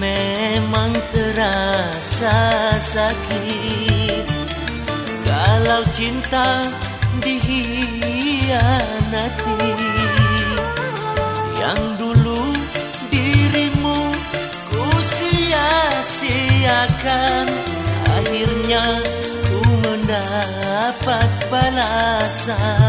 memang terasa sakit. Kalau cinta dihianati Yang dulu dirimu ku sia-siakan Akhirnya ku mendapat balasan.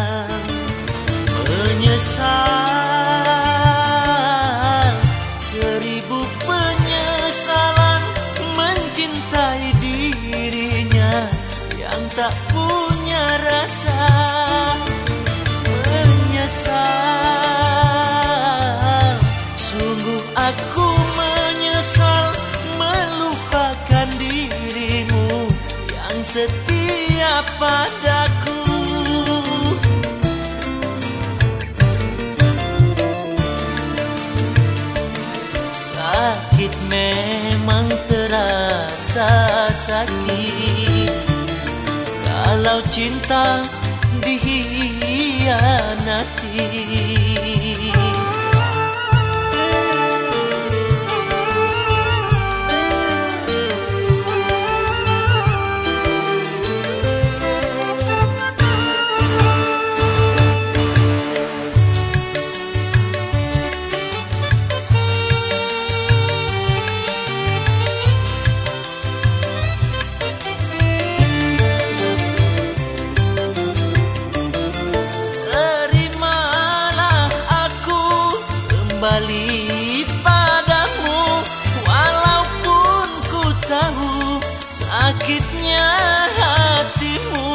Setia padaku. Sakit memang terasa sakit. Kalau cinta dihianati kembali padamu Walaupun ku tahu sakitnya hatimu.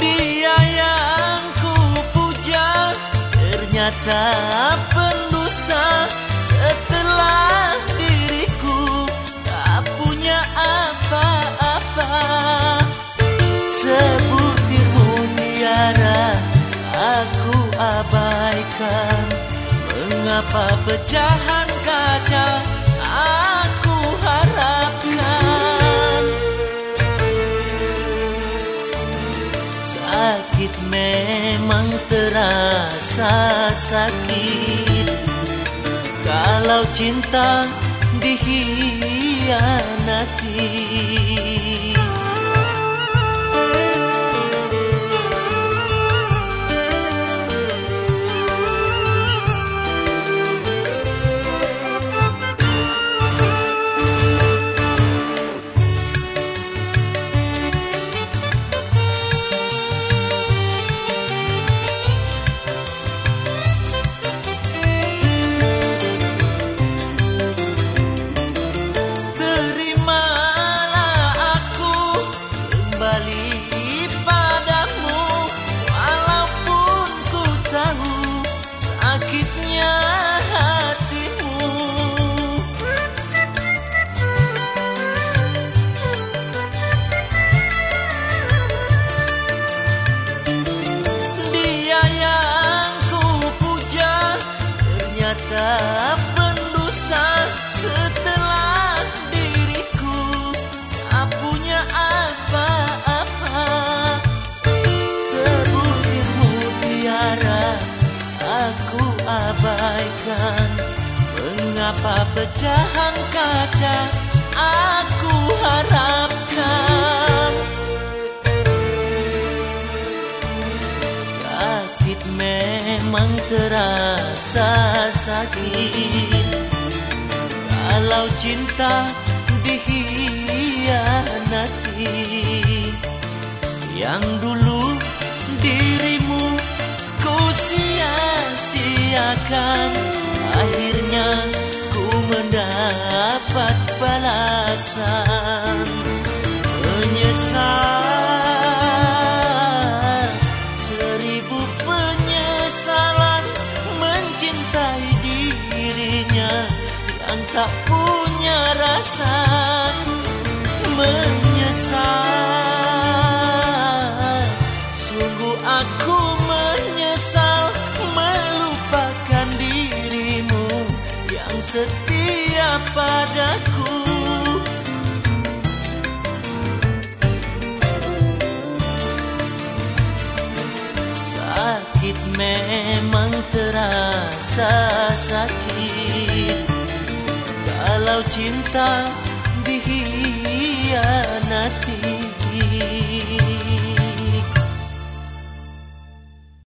Dia yang ku puja ternyata pendusta abaikan Mengapa pecahan kaca aku harapkan? Sakit memang terasa sakit. Kalau cinta dihianati Mengapa pecahan kaca aku harapkan? Sakit memang terasa sakit. Kalau cinta dihianati Yang dulu dirimu ku sia-siakan Akhirnya Aku menyesal melupakan dirimu yang setia padaku. Sakit memang terasa sakit. Kalau cinta dihianati